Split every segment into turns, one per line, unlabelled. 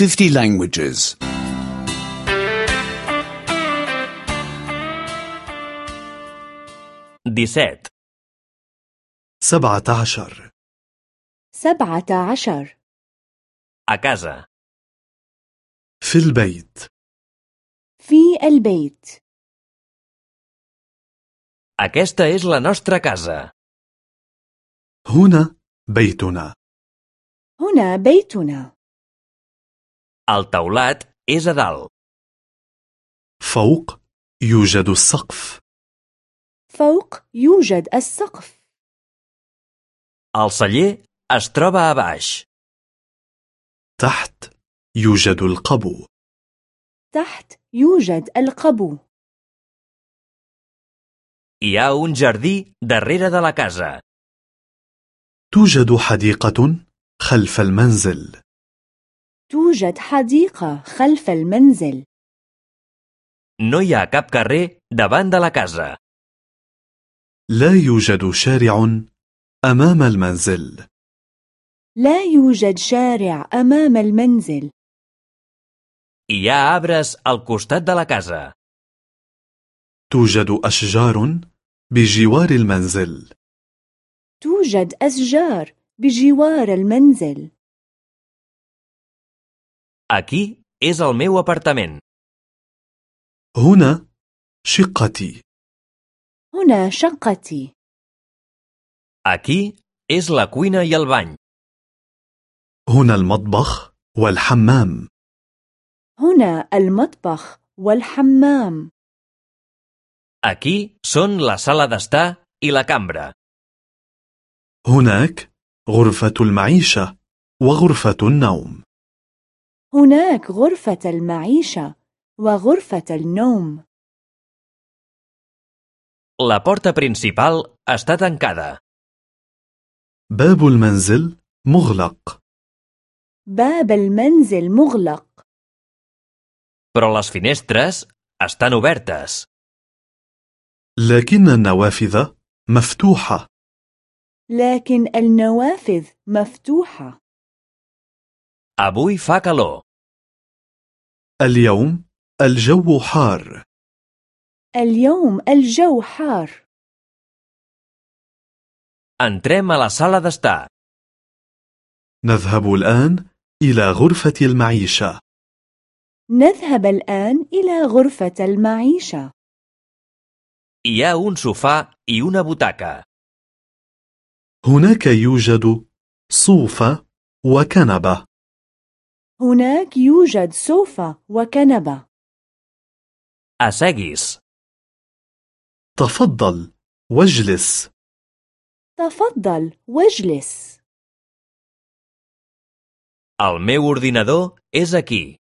50 languages.
17.
سبعة عشر
سبعة عشر
A casa.
في البيت
في البيت
Aquesta és la nostra casa.
هنا بيتنا
هنا بيتنا
El teulat és a dalt.
فوق يوجد السقف
فوق يوجد السقف
El celler es troba a baix.
تحت يوجد القبو
تحت يوجد القبو
Hi ha un jardí darrere de la casa.
توجد حديقة خلف المنزل
توجد حديقة خلف المنزل.
No hi ha cap carrer davant de la casa.
لا يوجد شارع أمام المنزل.
لا يوجد شارع أمام المنزل.
Hi ha arbres al costat de la casa.
توجد أشجار بجوار المنزل.
توجد أشجار بجوار المنزل.
Aquí és el meu apartament.
هنا شقتي
هنا شقتي
Aquí és la cuina i el bany.
هنا المطبخ والحمام
هنا المطبخ والحمام
Aquí són la sala d'estar i la cambra.
هناك غرفة المعيشة وغرفة النوم
هناك غرفة المعيشة وغرفة النوم.
La porta principal està tancada.
باب المنزل مغلق.
باب المنزل مغلق.
Però les finestres estan obertes.
لكن النوافذ مفتوحة.
لكن النوافذ مفتوحة.
Avui fa calor.
اليوم الجو حار
اليوم الجو حار
Entrem a la sala d'estar.
نذهب الآن إلى غرفة المعيشة
نذهب الآن إلى غرفة المعيشة
Hi ha un sofà i una butaca.
هناك يوجد صوفة وكنبة
هناك يوجد سوفة وكنبة
Asseguis.
تفضل واجلس
تفضل واجلس
El meu ordinador és aquí.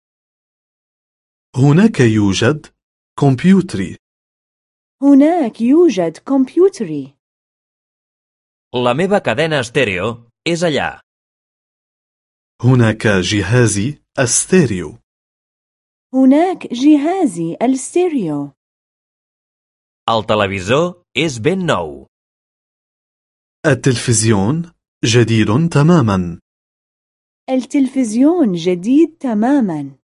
هناك يوجد كمبيوتري
هناك يوجد كمبيوتري
La meva cadena estèreo és allà.
هناك جهازي الستيريو.
هناك جهازي الستيريو.
El televisor és ben nou.
التلفزيون جديد تماما.
التلفزيون جديد تماما.